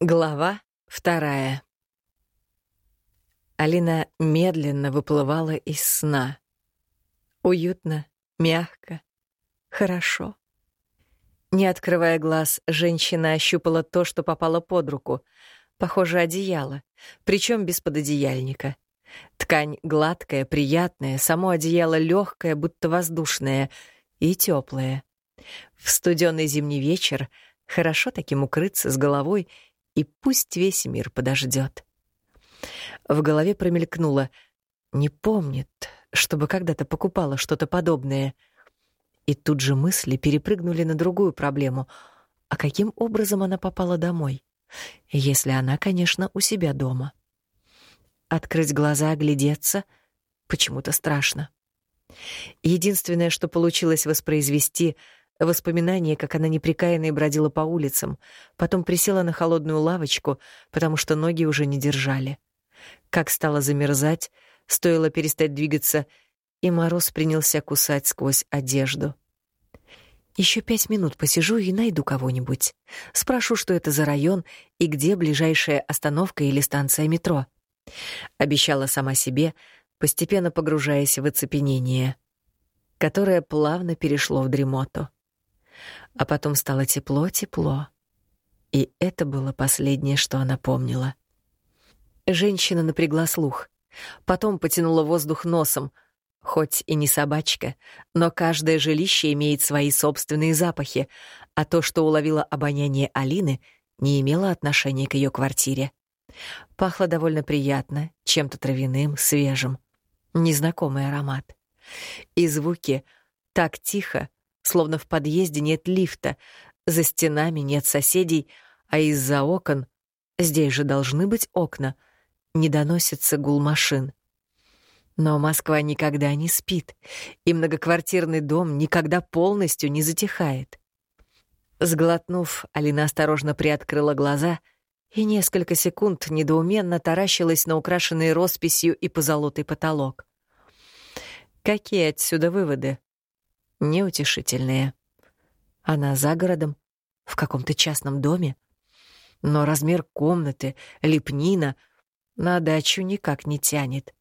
Глава вторая. Алина медленно выплывала из сна. Уютно, мягко, хорошо. Не открывая глаз, женщина ощупала то, что попало под руку. Похоже, одеяло, причем без пододеяльника. Ткань гладкая, приятная, само одеяло легкое, будто воздушное, и теплое. В студеный зимний вечер хорошо таким укрыться с головой — и пусть весь мир подождет. В голове промелькнуло «не помнит, чтобы когда-то покупала что-то подобное». И тут же мысли перепрыгнули на другую проблему. А каким образом она попала домой? Если она, конечно, у себя дома. Открыть глаза, оглядеться — почему-то страшно. Единственное, что получилось воспроизвести — Воспоминание, как она неприкаянно бродила по улицам, потом присела на холодную лавочку, потому что ноги уже не держали. Как стало замерзать, стоило перестать двигаться, и мороз принялся кусать сквозь одежду. Еще пять минут посижу и найду кого-нибудь. Спрошу, что это за район и где ближайшая остановка или станция метро. Обещала сама себе, постепенно погружаясь в оцепенение, которое плавно перешло в дремоту. А потом стало тепло-тепло. И это было последнее, что она помнила. Женщина напрягла слух. Потом потянула воздух носом. Хоть и не собачка, но каждое жилище имеет свои собственные запахи, а то, что уловила обоняние Алины, не имело отношения к ее квартире. Пахло довольно приятно, чем-то травяным, свежим. Незнакомый аромат. И звуки так тихо, словно в подъезде нет лифта, за стенами нет соседей, а из-за окон, здесь же должны быть окна, не доносится гул машин. Но Москва никогда не спит, и многоквартирный дом никогда полностью не затихает. Сглотнув, Алина осторожно приоткрыла глаза и несколько секунд недоуменно таращилась на украшенный росписью и позолотый потолок. Какие отсюда выводы? Неутешительные. Она за городом, в каком-то частном доме. Но размер комнаты, лепнина на дачу никак не тянет.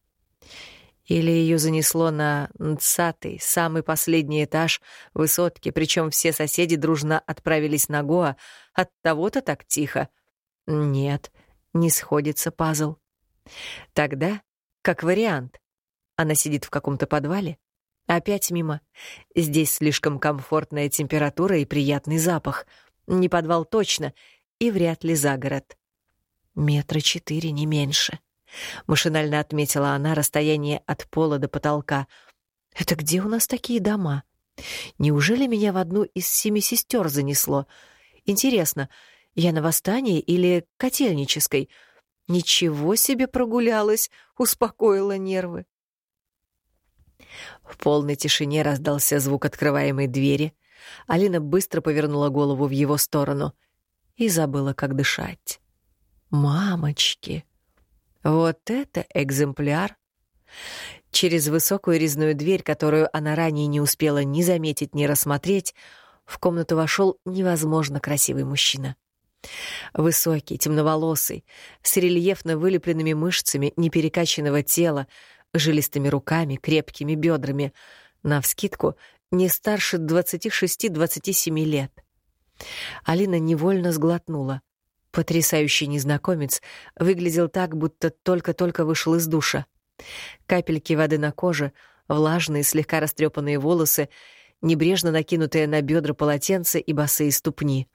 Или ее занесло на нцатый, самый последний этаж высотки, причем все соседи дружно отправились на Гоа, от того-то так тихо. Нет, не сходится пазл. Тогда, как вариант, она сидит в каком-то подвале, Опять мимо. Здесь слишком комфортная температура и приятный запах. Не подвал точно, и вряд ли за город. Метра четыре, не меньше. Машинально отметила она расстояние от пола до потолка. Это где у нас такие дома? Неужели меня в одну из семи сестер занесло? Интересно, я на восстании или котельнической? Ничего себе прогулялась, успокоила нервы. В полной тишине раздался звук открываемой двери. Алина быстро повернула голову в его сторону и забыла, как дышать. «Мамочки! Вот это экземпляр!» Через высокую резную дверь, которую она ранее не успела ни заметить, ни рассмотреть, в комнату вошел невозможно красивый мужчина. Высокий, темноволосый, с рельефно вылепленными мышцами неперекачанного тела, жилистыми руками, крепкими бедрами, навскидку не старше 26-27 лет. Алина невольно сглотнула. Потрясающий незнакомец выглядел так, будто только-только вышел из душа. Капельки воды на коже, влажные, слегка растрепанные волосы, небрежно накинутые на бедра полотенце и босые ступни.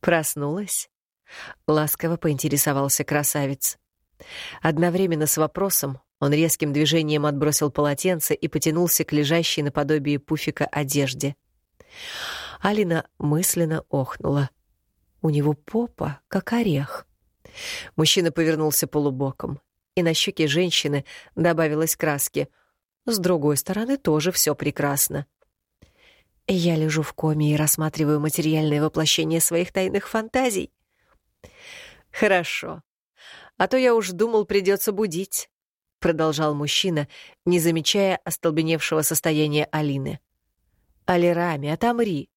«Проснулась?» — ласково поинтересовался красавец. Одновременно с вопросом он резким движением отбросил полотенце и потянулся к лежащей наподобие пуфика одежде. Алина мысленно охнула. У него попа, как орех. Мужчина повернулся полубоком, и на щеке женщины добавилось краски. С другой стороны, тоже все прекрасно. Я лежу в коме и рассматриваю материальное воплощение своих тайных фантазий. Хорошо. А то я уж думал, придется будить. — продолжал мужчина, не замечая остолбеневшего состояния Алины. «Алирами, отомри!»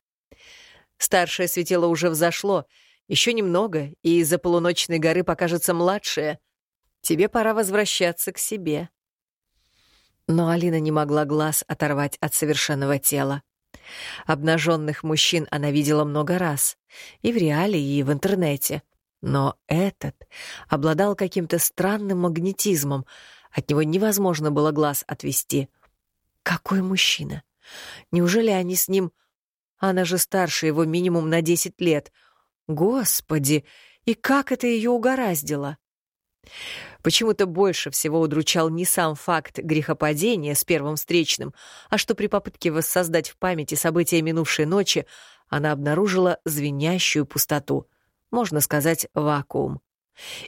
Старшее светило уже взошло, Еще немного, и из-за полуночной горы покажется младшая. Тебе пора возвращаться к себе». Но Алина не могла глаз оторвать от совершенного тела. Обнаженных мужчин она видела много раз, и в реале, и в интернете. Но этот обладал каким-то странным магнетизмом, от него невозможно было глаз отвести. Какой мужчина? Неужели они с ним... Она же старше его минимум на десять лет. Господи, и как это ее угораздило? Почему-то больше всего удручал не сам факт грехопадения с первым встречным, а что при попытке воссоздать в памяти события минувшей ночи она обнаружила звенящую пустоту, можно сказать, вакуум,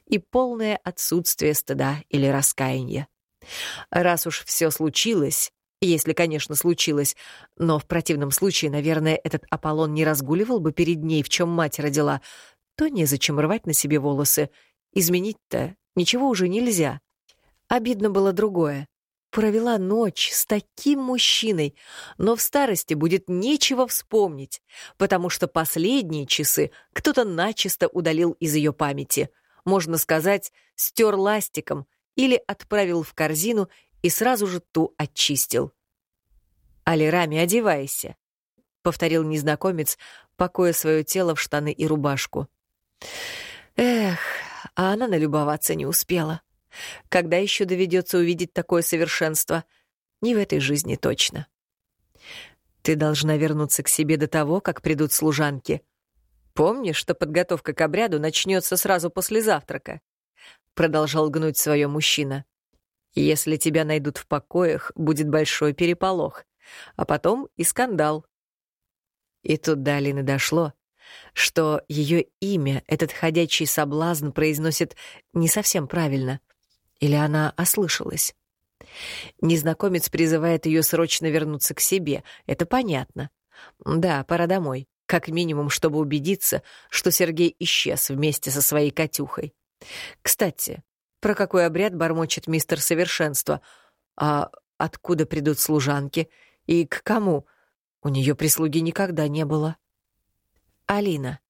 и полное отсутствие стыда или раскаяния. Раз уж все случилось, если, конечно, случилось, но в противном случае, наверное, этот Аполлон не разгуливал бы перед ней, в чем мать родила, то незачем рвать на себе волосы. Изменить-то Ничего уже нельзя. Обидно было другое. Провела ночь с таким мужчиной, но в старости будет нечего вспомнить, потому что последние часы кто-то начисто удалил из ее памяти. Можно сказать, стер ластиком или отправил в корзину и сразу же ту очистил. «Алирами, одевайся», — повторил незнакомец, покоя свое тело в штаны и рубашку. «Эх, а она налюбоваться не успела. Когда еще доведется увидеть такое совершенство? Не в этой жизни точно. Ты должна вернуться к себе до того, как придут служанки. Помнишь, что подготовка к обряду начнется сразу после завтрака? Продолжал гнуть свое мужчина. Если тебя найдут в покоях, будет большой переполох, а потом и скандал. И тут до Алины дошло, что ее имя этот ходячий соблазн произносит не совсем правильно. Или она ослышалась? Незнакомец призывает ее срочно вернуться к себе, это понятно. Да, пора домой, как минимум, чтобы убедиться, что Сергей исчез вместе со своей Катюхой. Кстати, про какой обряд бормочет мистер Совершенство? А откуда придут служанки? И к кому? У нее прислуги никогда не было. Алина.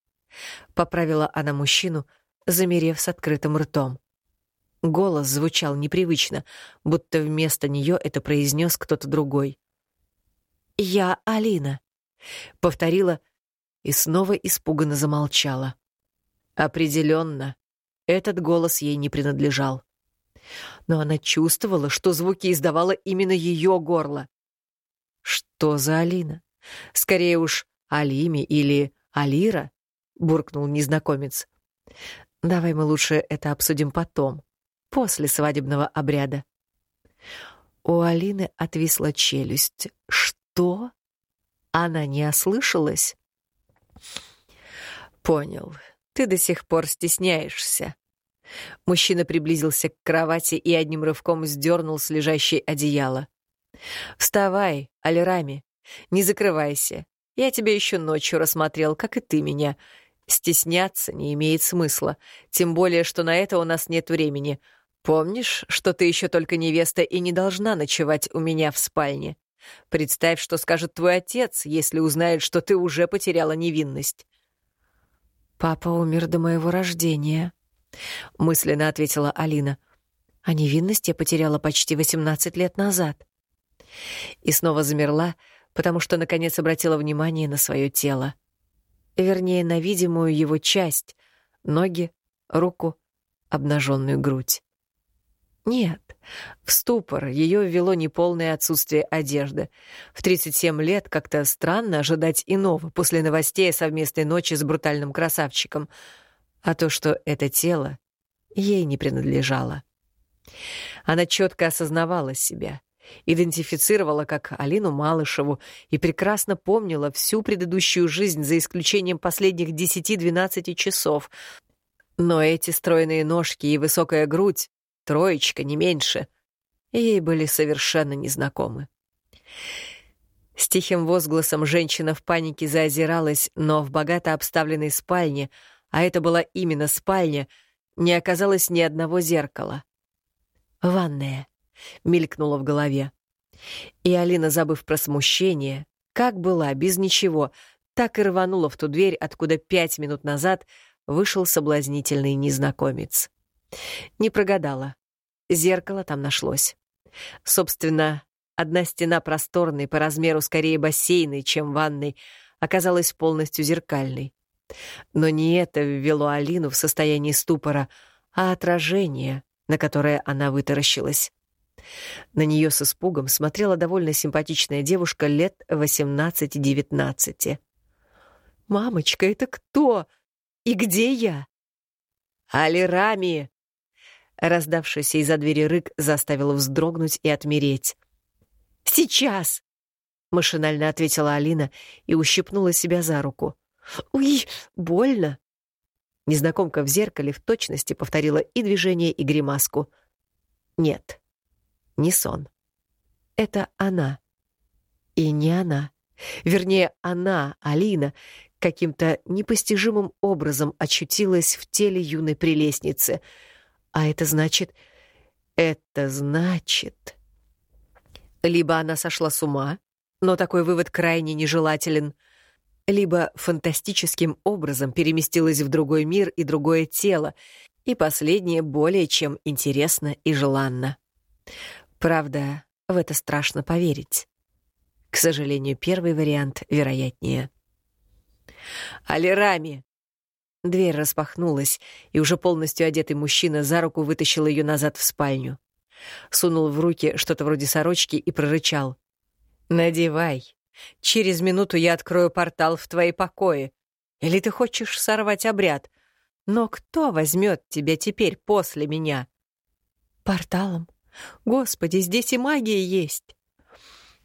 Поправила она мужчину, замерев с открытым ртом. Голос звучал непривычно, будто вместо нее это произнес кто-то другой. «Я Алина», — повторила и снова испуганно замолчала. Определенно, этот голос ей не принадлежал. Но она чувствовала, что звуки издавало именно ее горло. Что за Алина? Скорее уж, Алими или «Алира?» — буркнул незнакомец. «Давай мы лучше это обсудим потом, после свадебного обряда». У Алины отвисла челюсть. «Что? Она не ослышалась?» «Понял. Ты до сих пор стесняешься». Мужчина приблизился к кровати и одним рывком сдернул с лежащей одеяло. «Вставай, Алирами, не закрывайся. Я тебя еще ночью рассмотрел, как и ты меня. Стесняться не имеет смысла, тем более, что на это у нас нет времени. Помнишь, что ты еще только невеста и не должна ночевать у меня в спальне? Представь, что скажет твой отец, если узнает, что ты уже потеряла невинность. «Папа умер до моего рождения», — мысленно ответила Алина. «А невинность я потеряла почти 18 лет назад». И снова замерла, — потому что, наконец, обратила внимание на свое тело. Вернее, на видимую его часть — ноги, руку, обнаженную грудь. Нет, в ступор ее ввело неполное отсутствие одежды. В 37 лет как-то странно ожидать иного после новостей о совместной ночи с брутальным красавчиком. А то, что это тело ей не принадлежало. Она четко осознавала себя — идентифицировала как Алину Малышеву и прекрасно помнила всю предыдущую жизнь за исключением последних 10-12 часов. Но эти стройные ножки и высокая грудь, троечка, не меньше, ей были совершенно незнакомы. С тихим возгласом женщина в панике заозиралась, но в богато обставленной спальне, а это была именно спальня, не оказалось ни одного зеркала. Ванная мелькнуло в голове. И Алина, забыв про смущение, как была, без ничего, так и рванула в ту дверь, откуда пять минут назад вышел соблазнительный незнакомец. Не прогадала. Зеркало там нашлось. Собственно, одна стена просторной, по размеру скорее бассейной, чем ванной, оказалась полностью зеркальной. Но не это ввело Алину в состояние ступора, а отражение, на которое она вытаращилась. На нее с испугом смотрела довольно симпатичная девушка лет 18-19. «Мамочка, это кто? И где я?» «Алирами!» Раздавшийся из-за двери рык заставил вздрогнуть и отмереть. «Сейчас!» — машинально ответила Алина и ущипнула себя за руку. «Уй, больно!» Незнакомка в зеркале в точности повторила и движение, и гримаску. «Нет, не сон. Это она. И не она. Вернее, она, Алина, каким-то непостижимым образом очутилась в теле юной прелестницы. А это значит... Это значит... Либо она сошла с ума, но такой вывод крайне нежелателен, либо фантастическим образом переместилась в другой мир и другое тело, и последнее более чем интересно и желанно. Правда, в это страшно поверить. К сожалению, первый вариант вероятнее. «Алирами!» Дверь распахнулась, и уже полностью одетый мужчина за руку вытащил ее назад в спальню. Сунул в руки что-то вроде сорочки и прорычал. «Надевай. Через минуту я открою портал в твои покои. Или ты хочешь сорвать обряд? Но кто возьмет тебя теперь после меня?» «Порталом? Господи, здесь и магия есть!»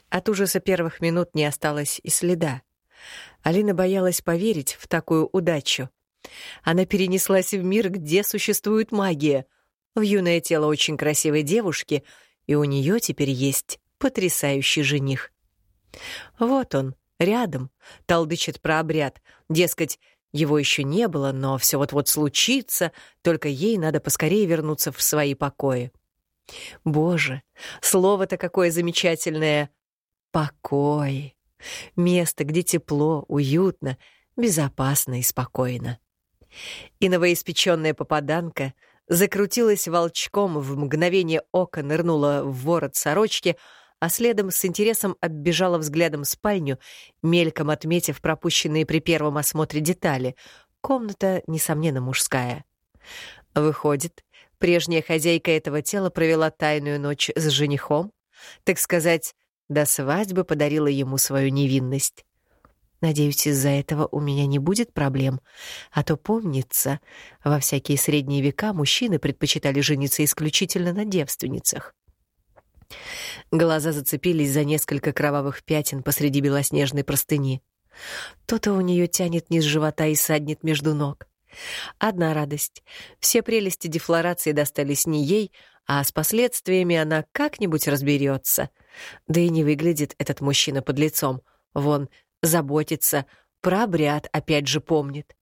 От ужаса первых минут не осталось и следа. Алина боялась поверить в такую удачу. Она перенеслась в мир, где существует магия, в юное тело очень красивой девушки, и у нее теперь есть потрясающий жених. Вот он, рядом, толдычит про обряд, дескать, его еще не было, но все вот-вот случится, только ей надо поскорее вернуться в свои покои. Боже, слово-то какое замечательное! Покой. Место, где тепло, уютно, безопасно и спокойно. И новоиспеченная попаданка закрутилась волчком, в мгновение ока нырнула в ворот сорочки, а следом с интересом оббежала взглядом спальню, мельком отметив пропущенные при первом осмотре детали. Комната, несомненно, мужская. Выходит, прежняя хозяйка этого тела провела тайную ночь с женихом, так сказать, до свадьбы подарила ему свою невинность. Надеюсь, из-за этого у меня не будет проблем. А то помнится, во всякие средние века мужчины предпочитали жениться исключительно на девственницах. Глаза зацепились за несколько кровавых пятен посреди белоснежной простыни. То-то у нее тянет низ живота и саднет между ног. Одна радость. Все прелести дефлорации достались не ей, а с последствиями она как-нибудь разберется. Да и не выглядит этот мужчина под лицом. Вон, заботится, про обряд опять же помнит.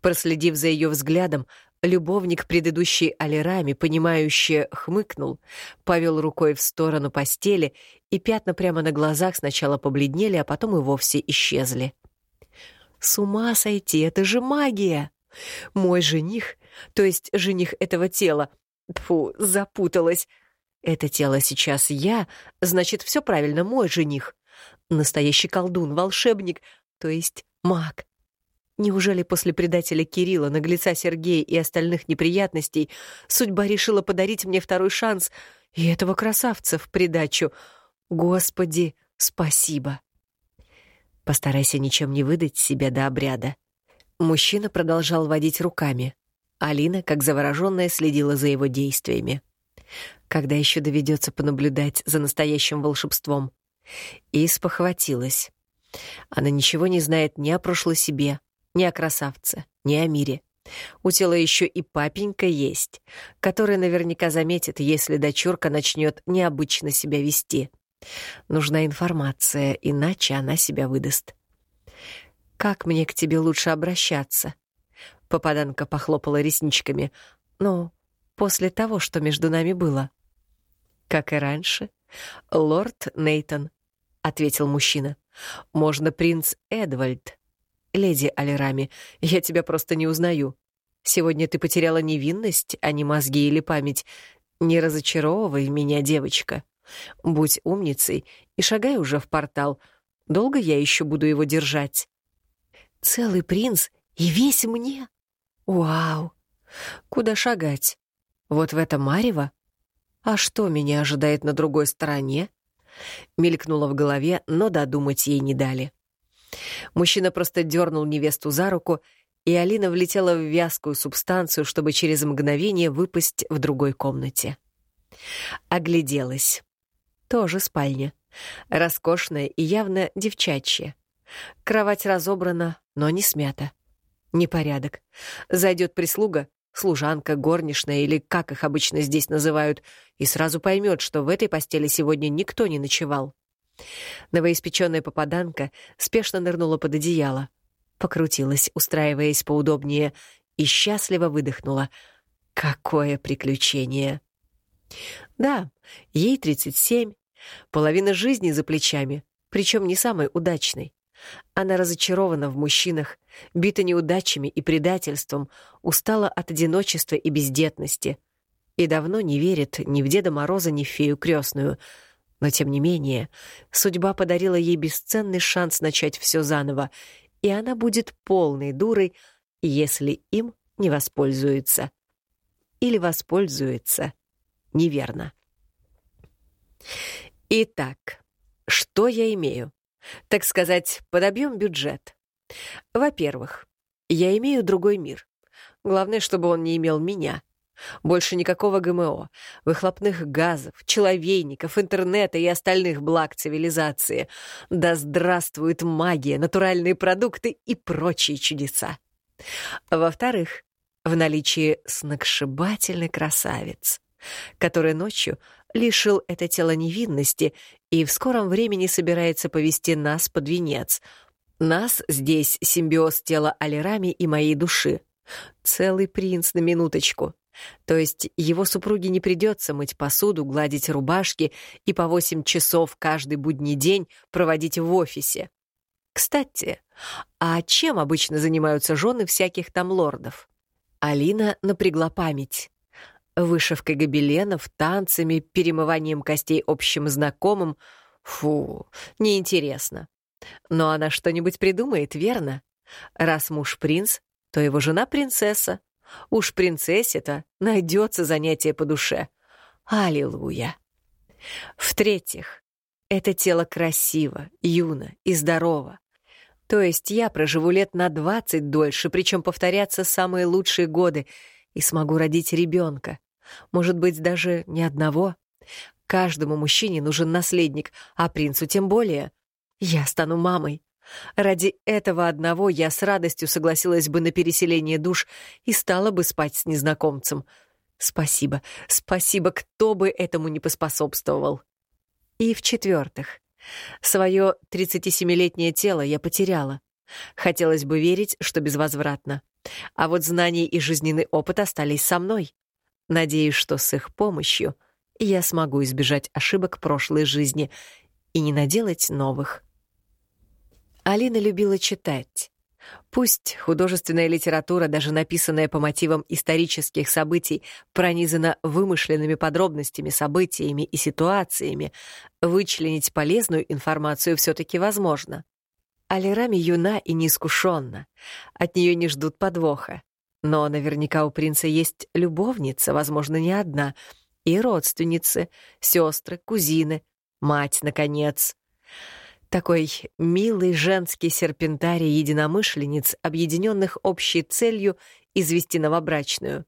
Проследив за ее взглядом, любовник предыдущей Алирами, понимающе хмыкнул, повел рукой в сторону постели, и пятна прямо на глазах сначала побледнели, а потом и вовсе исчезли. «С ума сойти, это же магия!» Мой жених, то есть жених этого тела, фу, запуталась. Это тело сейчас я, значит, все правильно, мой жених. Настоящий колдун, волшебник, то есть маг. Неужели после предателя Кирилла, наглеца Сергея и остальных неприятностей судьба решила подарить мне второй шанс и этого красавца в придачу? Господи, спасибо. Постарайся ничем не выдать себя до обряда. Мужчина продолжал водить руками. Алина, как завороженная, следила за его действиями. Когда еще доведется понаблюдать за настоящим волшебством? И спохватилась. Она ничего не знает ни о прошлой себе, ни о красавце, ни о мире. У тела еще и папенька есть, который наверняка заметит, если дочурка начнет необычно себя вести. Нужна информация, иначе она себя выдаст. «Как мне к тебе лучше обращаться?» Попаданка похлопала ресничками. «Ну, после того, что между нами было». «Как и раньше. Лорд Нейтон», — ответил мужчина. «Можно принц Эдвальд». леди Алирами, я тебя просто не узнаю. Сегодня ты потеряла невинность, а не мозги или память. Не разочаровывай меня, девочка. Будь умницей и шагай уже в портал. Долго я еще буду его держать? Целый принц и весь мне? Вау! Куда шагать? Вот в это марево? А что меня ожидает на другой стороне? Мелькнуло в голове, но додумать ей не дали. Мужчина просто дернул невесту за руку, и Алина влетела в вязкую субстанцию, чтобы через мгновение выпасть в другой комнате. Огляделась. Тоже спальня. Роскошная и явно девчачья. Кровать разобрана, но не смята. Непорядок. Зайдет прислуга, служанка, горничная или как их обычно здесь называют, и сразу поймет, что в этой постели сегодня никто не ночевал. Новоиспеченная попаданка спешно нырнула под одеяло, покрутилась, устраиваясь поудобнее, и счастливо выдохнула. Какое приключение! Да, ей 37, половина жизни за плечами, причем не самой удачной. Она разочарована в мужчинах, бита неудачами и предательством, устала от одиночества и бездетности. И давно не верит ни в Деда Мороза, ни в фею крестную. Но, тем не менее, судьба подарила ей бесценный шанс начать все заново, и она будет полной дурой, если им не воспользуется. Или воспользуется неверно. Итак, что я имею? Так сказать, подобьем бюджет. Во-первых, я имею другой мир. Главное, чтобы он не имел меня. Больше никакого ГМО, выхлопных газов, человейников, интернета и остальных благ цивилизации. Да здравствует магия, натуральные продукты и прочие чудеса. Во-вторых, в наличии сногсшибательный красавец, который ночью лишил это тело невинности и в скором времени собирается повести нас под венец. Нас здесь симбиоз тела Алирами и моей души. Целый принц на минуточку. То есть его супруге не придется мыть посуду, гладить рубашки и по восемь часов каждый будний день проводить в офисе. Кстати, а чем обычно занимаются жены всяких там лордов? Алина напрягла память вышивкой гобеленов, танцами, перемыванием костей общим знакомым. Фу, неинтересно. Но она что-нибудь придумает, верно? Раз муж принц, то его жена принцесса. Уж принцессе-то найдется занятие по душе. Аллилуйя. В-третьих, это тело красиво, юно и здорово. То есть я проживу лет на двадцать дольше, причем повторятся самые лучшие годы, и смогу родить ребенка. Может быть, даже не одного. Каждому мужчине нужен наследник, а принцу тем более. Я стану мамой. Ради этого одного я с радостью согласилась бы на переселение душ и стала бы спать с незнакомцем. Спасибо, спасибо, кто бы этому не поспособствовал. И в-четвертых, свое 37-летнее тело я потеряла. Хотелось бы верить, что безвозвратно. А вот знания и жизненный опыт остались со мной. Надеюсь, что с их помощью я смогу избежать ошибок прошлой жизни и не наделать новых. Алина любила читать. Пусть художественная литература, даже написанная по мотивам исторических событий, пронизана вымышленными подробностями, событиями и ситуациями, вычленить полезную информацию все-таки возможно. Алирами юна и неискушенна. От нее не ждут подвоха. Но наверняка у принца есть любовница, возможно, не одна, и родственницы, сестры, кузины, мать, наконец. Такой милый женский серпентарий единомышленниц, объединенных общей целью извести новобрачную.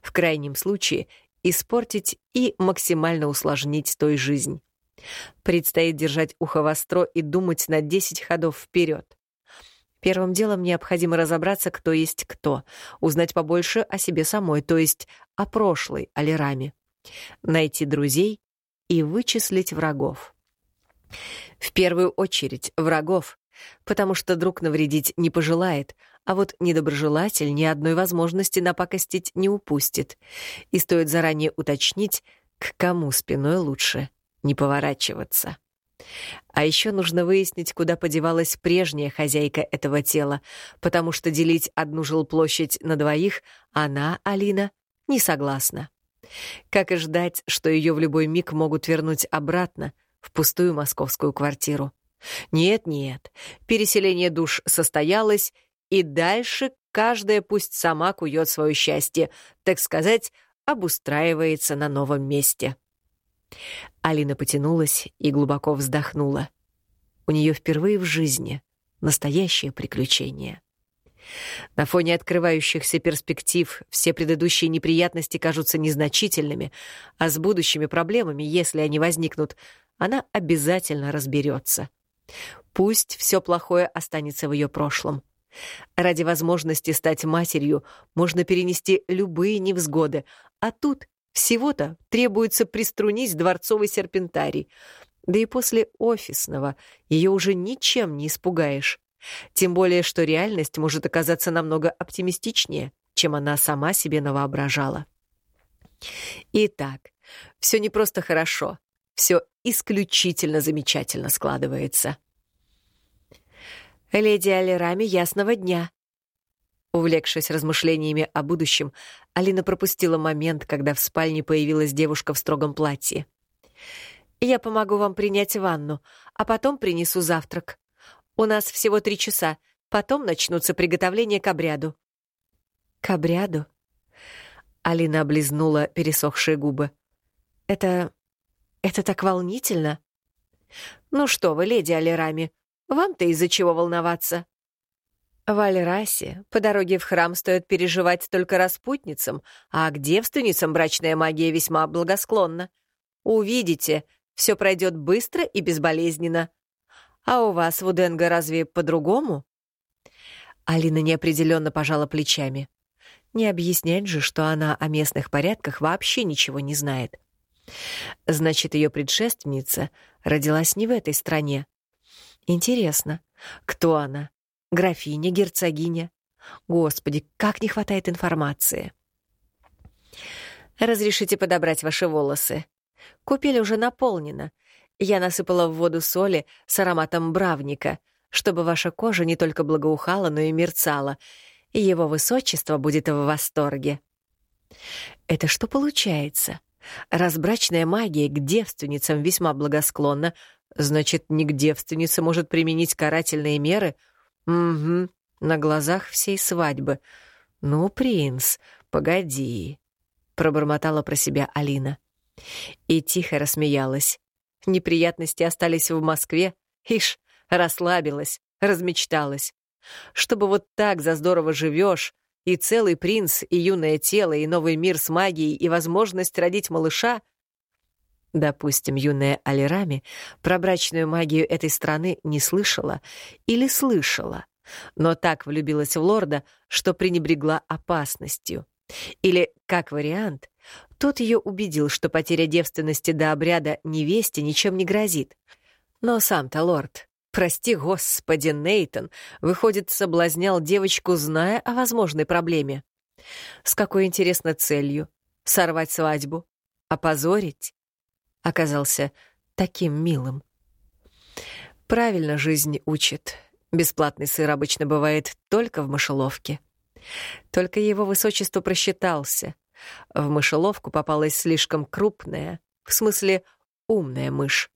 В крайнем случае испортить и максимально усложнить той жизнь. Предстоит держать ухо востро и думать на 10 ходов вперед. Первым делом необходимо разобраться, кто есть кто, узнать побольше о себе самой, то есть о прошлой Алираме, найти друзей и вычислить врагов. В первую очередь врагов, потому что друг навредить не пожелает, а вот недоброжелатель ни одной возможности напакостить не упустит. И стоит заранее уточнить, к кому спиной лучше не поворачиваться. А еще нужно выяснить, куда подевалась прежняя хозяйка этого тела, потому что делить одну жилплощадь на двоих она, Алина, не согласна. Как и ждать, что ее в любой миг могут вернуть обратно в пустую московскую квартиру. Нет-нет, переселение душ состоялось, и дальше каждая пусть сама кует свое счастье, так сказать, обустраивается на новом месте. Алина потянулась и глубоко вздохнула. У нее впервые в жизни настоящее приключение. На фоне открывающихся перспектив все предыдущие неприятности кажутся незначительными, а с будущими проблемами, если они возникнут, она обязательно разберется. Пусть все плохое останется в ее прошлом. Ради возможности стать матерью можно перенести любые невзгоды, а тут всего-то требуется приструнить дворцовый серпентарий. Да и после офисного ее уже ничем не испугаешь. Тем более, что реальность может оказаться намного оптимистичнее, чем она сама себе навоображала. Итак, все не просто хорошо, все исключительно замечательно складывается. «Леди Алирами, ясного дня!» Увлекшись размышлениями о будущем, Алина пропустила момент, когда в спальне появилась девушка в строгом платье. «Я помогу вам принять ванну, а потом принесу завтрак. У нас всего три часа, потом начнутся приготовления к обряду». «К обряду?» Алина облизнула пересохшие губы. «Это... это так волнительно!» «Ну что вы, леди Алирами, вам-то из-за чего волноваться?» В Альрасе по дороге в храм стоит переживать только распутницам, а к девственницам брачная магия весьма благосклонна. Увидите, все пройдет быстро и безболезненно. А у вас в Уденго разве по-другому? Алина неопределенно пожала плечами. Не объяснять же, что она о местных порядках вообще ничего не знает. Значит, ее предшественница родилась не в этой стране. Интересно, кто она? Графиня, герцогиня? Господи, как не хватает информации. Разрешите подобрать ваши волосы. Купель уже наполнена. Я насыпала в воду соли с ароматом бравника, чтобы ваша кожа не только благоухала, но и мерцала. Его высочество будет в восторге. Это что получается? Разбрачная магия к девственницам весьма благосклонна, Значит, не к девственнице может применить карательные меры? Угу, на глазах всей свадьбы. Ну, принц, погоди, пробормотала про себя Алина. И тихо рассмеялась. Неприятности остались в Москве. Ишь, расслабилась, размечталась. Чтобы вот так за здорово живешь, и целый принц, и юное тело, и новый мир с магией, и возможность родить малыша — Допустим, юная Алирами про брачную магию этой страны не слышала или слышала, но так влюбилась в лорда, что пренебрегла опасностью. Или, как вариант, тот ее убедил, что потеря девственности до обряда невесте ничем не грозит. Но сам-то лорд, прости господи, Нейтон, выходит, соблазнял девочку, зная о возможной проблеме. С какой, интересно, целью? Сорвать свадьбу? Опозорить? Оказался таким милым. Правильно жизнь учит. Бесплатный сыр обычно бывает только в мышеловке. Только его высочество просчитался. В мышеловку попалась слишком крупная, в смысле умная мышь.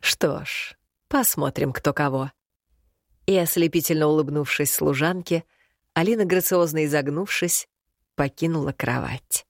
Что ж, посмотрим, кто кого. И ослепительно улыбнувшись служанке, Алина, грациозно изогнувшись, покинула кровать.